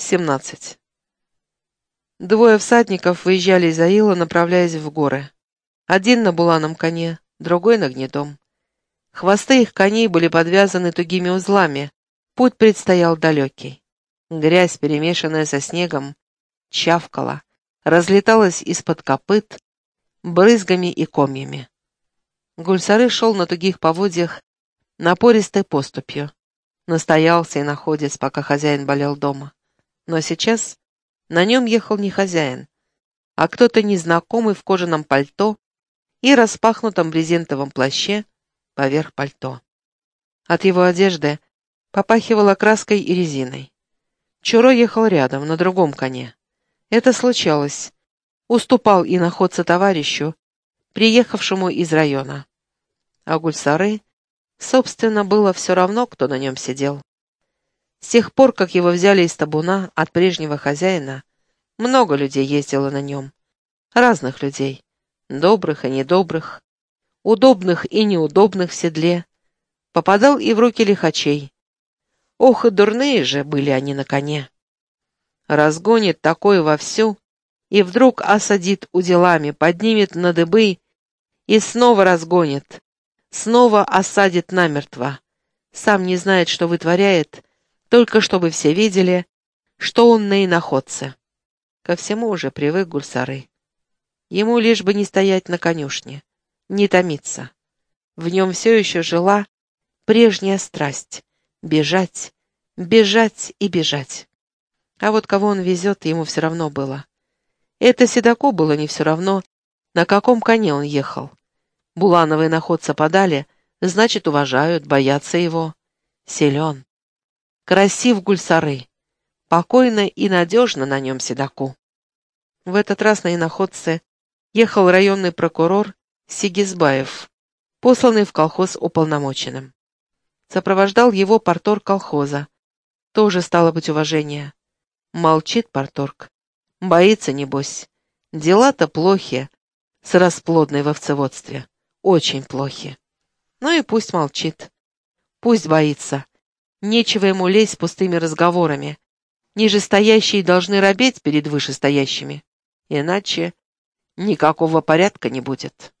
17. Двое всадников выезжали из Аила, направляясь в горы. Один на буланом коне, другой на гнедом. Хвосты их коней были подвязаны тугими узлами. Путь предстоял далекий. Грязь, перемешанная со снегом, чавкала, разлеталась из-под копыт, брызгами и комьями. Гульсары шел на тугих поводьях напористой поступью. Настоялся и находец, пока хозяин болел дома. Но сейчас на нем ехал не хозяин, а кто-то незнакомый в кожаном пальто и распахнутом брезентовом плаще поверх пальто. От его одежды попахивало краской и резиной. Чуро ехал рядом, на другом коне. Это случалось. Уступал и находца товарищу, приехавшему из района. А Гульсары, собственно, было все равно, кто на нем сидел. С тех пор, как его взяли из табуна от прежнего хозяина, много людей ездило на нем. Разных людей. Добрых и недобрых. Удобных и неудобных в седле. Попадал и в руки лихачей. Ох, и дурные же были они на коне. Разгонит такое вовсю, и вдруг осадит уделами, поднимет на дыбы и снова разгонит, снова осадит намертво. Сам не знает, что вытворяет, только чтобы все видели, что он на иноходце. Ко всему уже привык гульсары. Ему лишь бы не стоять на конюшне, не томиться. В нем все еще жила прежняя страсть — бежать, бежать и бежать. А вот кого он везет, ему все равно было. Это Седоку было не все равно, на каком коне он ехал. Булановые находца подали, значит, уважают, боятся его. Силен. Красив гульсары. Покойно и надежно на нем седаку. В этот раз на иноходце ехал районный прокурор Сигизбаев, посланный в колхоз уполномоченным. Сопровождал его порторг колхоза. Тоже стало быть уважение. Молчит порторг. Боится, небось. Дела-то плохи с расплодной в овцеводстве. Очень плохи. Ну и пусть молчит. Пусть боится. Нечего ему лезть пустыми разговорами. Нижестоящие должны робеть перед вышестоящими. Иначе никакого порядка не будет.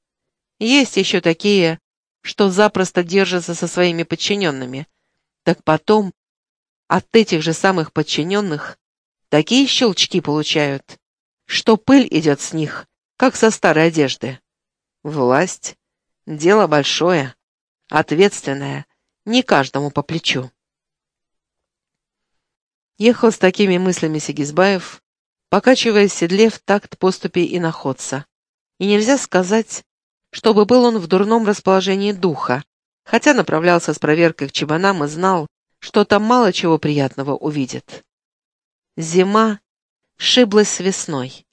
Есть еще такие, что запросто держатся со своими подчиненными. Так потом от этих же самых подчиненных такие щелчки получают, что пыль идет с них, как со старой одежды. Власть — дело большое, ответственное, не каждому по плечу. Ехал с такими мыслями Сигизбаев, покачиваясь в седле в такт поступи и находца. И нельзя сказать, чтобы был он в дурном расположении духа, хотя направлялся с проверкой к чебанам и знал, что там мало чего приятного увидит. Зима шиблась с весной.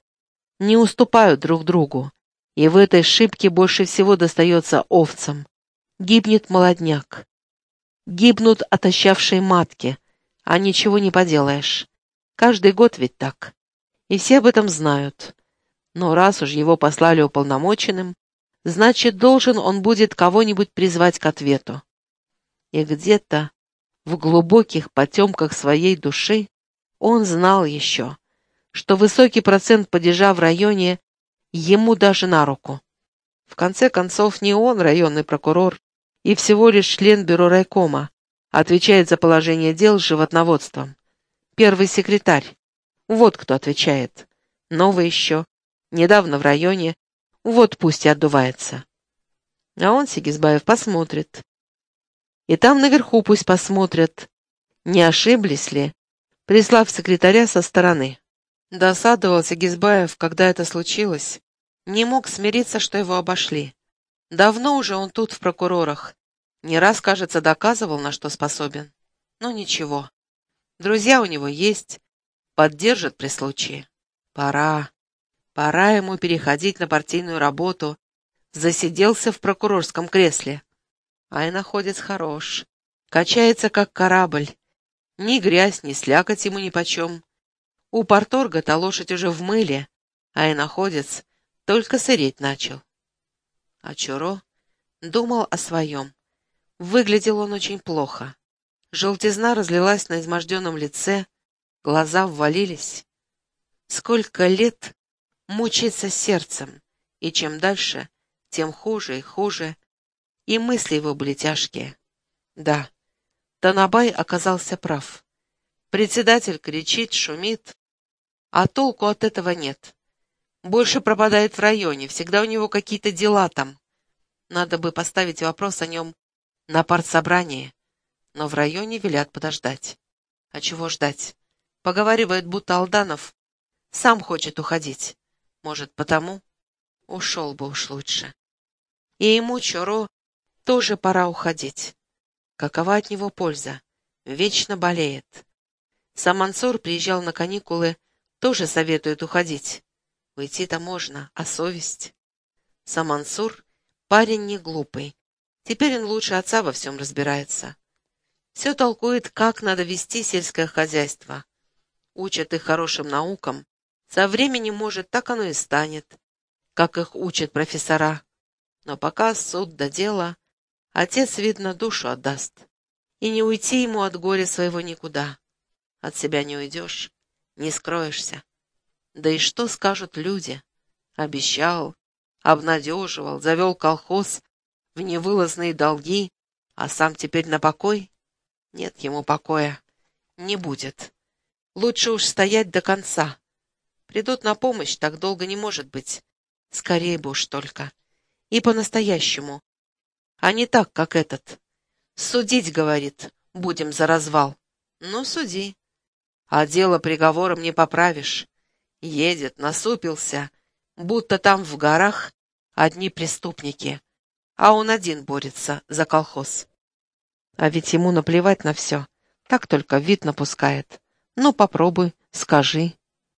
Не уступают друг другу, и в этой шибке больше всего достается овцам. Гибнет молодняк. Гибнут отощавшие матки — а ничего не поделаешь. Каждый год ведь так. И все об этом знают. Но раз уж его послали уполномоченным, значит, должен он будет кого-нибудь призвать к ответу. И где-то в глубоких потемках своей души он знал еще, что высокий процент падежа в районе ему даже на руку. В конце концов, не он районный прокурор и всего лишь член бюро райкома, отвечает за положение дел с животноводством. Первый секретарь. Вот кто отвечает. Новый еще. Недавно в районе. Вот пусть и отдувается. А он, Сигизбаев, посмотрит. И там наверху пусть посмотрят, не ошиблись ли, прислав секретаря со стороны. Досадовал Сигизбаев, когда это случилось. Не мог смириться, что его обошли. Давно уже он тут в прокурорах, не раз, кажется, доказывал, на что способен. Но ничего. Друзья у него есть, поддержат при случае. Пора. Пора ему переходить на партийную работу. Засиделся в прокурорском кресле. А и находец хорош. Качается, как корабль. Ни грязь, ни слякоть ему нипочем. У порторга-то лошадь уже в мыле, а и находец только сыреть начал. А Чуро думал о своем. Выглядел он очень плохо. Желтизна разлилась на изможденном лице, глаза ввалились. Сколько лет мучается сердцем, и чем дальше, тем хуже и хуже, и мысли его были тяжкие. Да, Танабай оказался прав. Председатель кричит, шумит, а толку от этого нет. Больше пропадает в районе, всегда у него какие-то дела там. Надо бы поставить вопрос о нем на партсобрании, но в районе велят подождать. А чего ждать? Поговаривает, будто Алданов сам хочет уходить. Может, потому? Ушел бы уж лучше. И ему, Чоро, тоже пора уходить. Какова от него польза? Вечно болеет. Сам Мансур приезжал на каникулы, тоже советует уходить. Уйти-то можно, а совесть? Сам Мансур парень не глупый. Теперь он лучше отца во всем разбирается. Все толкует, как надо вести сельское хозяйство. Учат их хорошим наукам. Со временем, может, так оно и станет, как их учат профессора. Но пока суд до дела, отец, видно, душу отдаст. И не уйти ему от горя своего никуда. От себя не уйдешь, не скроешься. Да и что скажут люди? Обещал, обнадеживал, завел колхоз в невылазные долги, а сам теперь на покой? Нет ему покоя. Не будет. Лучше уж стоять до конца. Придут на помощь, так долго не может быть. Скорее бы уж только. И по-настоящему. А не так, как этот. Судить, говорит, будем за развал. Ну, суди. А дело приговором не поправишь. Едет, насупился, будто там в горах одни преступники, а он один борется за колхоз. А ведь ему наплевать на все, так только вид напускает. Ну, попробуй, скажи.